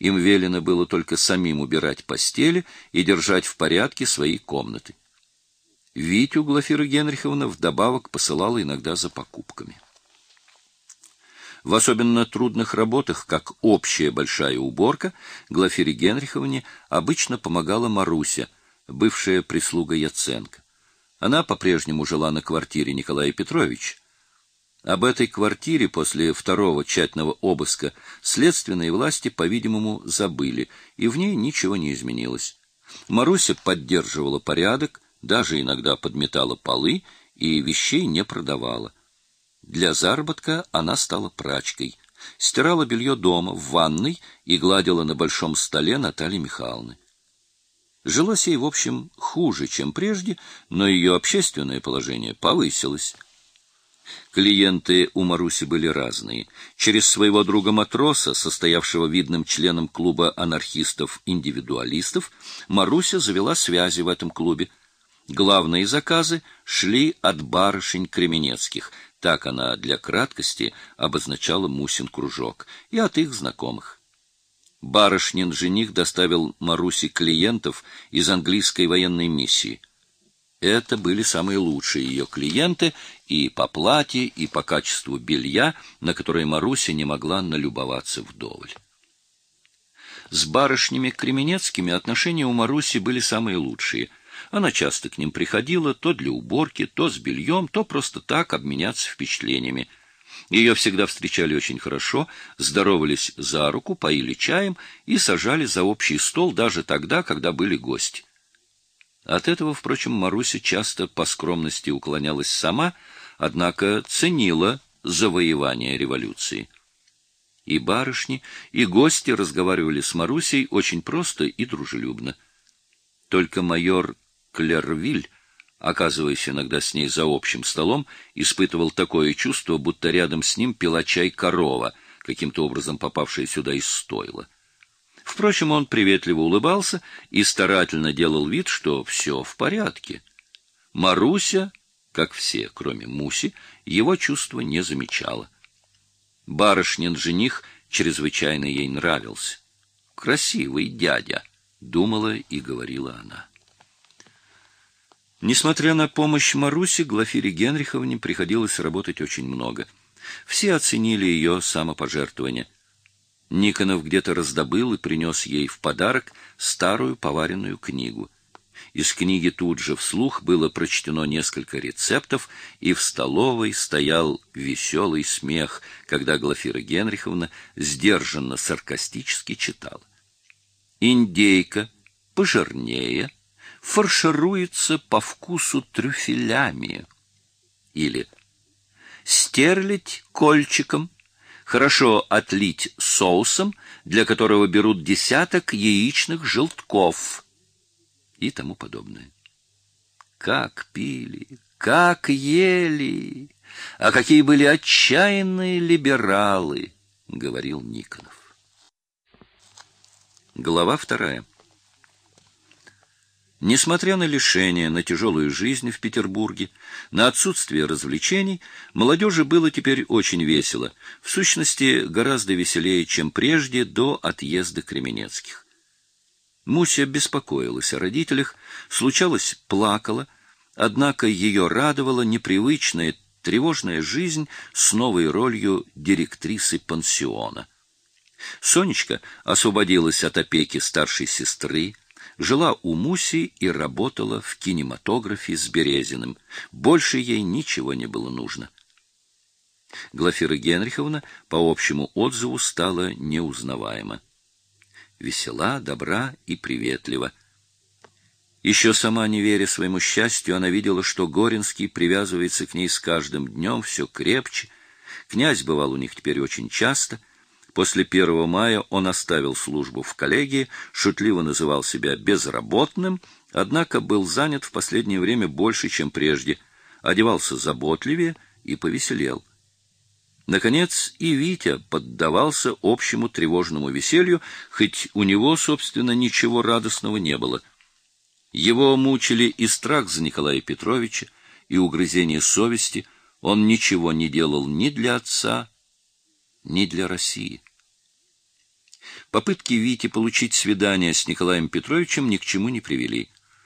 Им велено было только самим убирать постели и держать в порядке свои комнаты. Витю Глафира Генриховна вдобавок посылала иногда за покупками. В особенно трудных работах, как общая большая уборка, Глафире Генриховне обычно помогала Маруся, бывшая прислуга Яценко. Она по-прежнему жила на квартире Николая Петровича. Об этой квартире после второго тщательного обыска следственные власти, по-видимому, забыли, и в ней ничего не изменилось. Маруся поддерживала порядок, даже иногда подметала полы и вещей не продавала. Для заработка она стала прачкой, стирала белье дома, в ванной и гладила на большом столе Натальи Михайловны. Жилось ей, в общем, хуже, чем прежде, но ее общественное положение повысилось. Клиенты у Маруси были разные. Через своего друга-матроса, состоявшего видным членом клуба анархистов-индивидуалистов, Маруся завела связи в этом клубе. Главные заказы шли от барышень Кременецких, так она для краткости обозначала Мусин кружок, и от их знакомых. Барышнин жених доставил Марусе клиентов из английской военной миссии. Это были самые лучшие ее клиенты и по плате, и по качеству белья, на которое Маруся не могла налюбоваться вдоволь. С барышнями Кременецкими отношения у Маруси были самые лучшие — она часто к ним приходила то для уборки, то с бельем, то просто так обменяться впечатлениями. Ее всегда встречали очень хорошо, здоровались за руку, поили чаем и сажали за общий стол даже тогда, когда были гости. От этого, впрочем, Маруся часто по скромности уклонялась сама, однако ценила завоевание революции. И барышни, и гости разговаривали с Марусей очень просто и дружелюбно. Только майор Клервиль, оказываясь иногда с ней за общим столом, испытывал такое чувство, будто рядом с ним пила чай корова, каким-то образом попавшая сюда из стойла. Впрочем, он приветливо улыбался и старательно делал вид, что все в порядке. Маруся, как все, кроме Муси, его чувства не замечала. Барышнин жених чрезвычайно ей нравился. «Красивый дядя», — думала и говорила она. Несмотря на помощь Маруси, Глафире Генриховне приходилось работать очень много. Все оценили ее самопожертвование. Никонов где-то раздобыл и принес ей в подарок старую поваренную книгу. Из книги тут же вслух было прочтено несколько рецептов, и в столовой стоял веселый смех, когда Глафира Генриховна сдержанно саркастически читала. «Индейка пожирнее» фаршируется по вкусу трюфелями. Или стерлить кольчиком, хорошо отлить соусом, для которого берут десяток яичных желтков и тому подобное. Как пили, как ели, а какие были отчаянные либералы, говорил Никонов. Глава вторая. Несмотря на лишения, на тяжелую жизнь в Петербурге, на отсутствие развлечений, молодежи было теперь очень весело, в сущности, гораздо веселее, чем прежде до отъезда Кременецких. Муся беспокоилась о родителях, случалось, плакала, однако ее радовала непривычная, тревожная жизнь с новой ролью директрисы пансиона. Сонечка освободилась от опеки старшей сестры, жила у Муси и работала в кинематографе с Березиным. Больше ей ничего не было нужно. Глафира Генриховна по общему отзыву стала неузнаваема. Весела, добра и приветлива. Еще сама не веря своему счастью, она видела, что Горинский привязывается к ней с каждым днем все крепче. Князь бывал у них теперь очень часто — После 1 мая он оставил службу в коллегии, шутливо называл себя безработным, однако был занят в последнее время больше, чем прежде, одевался заботливее и повеселел. Наконец и Витя поддавался общему тревожному веселью, хоть у него, собственно, ничего радостного не было. Его мучили и страх за Николая Петровича, и угрызение совести, он ничего не делал ни для отца, ни для России. Попытки Вити получить свидание с Николаем Петровичем ни к чему не привели.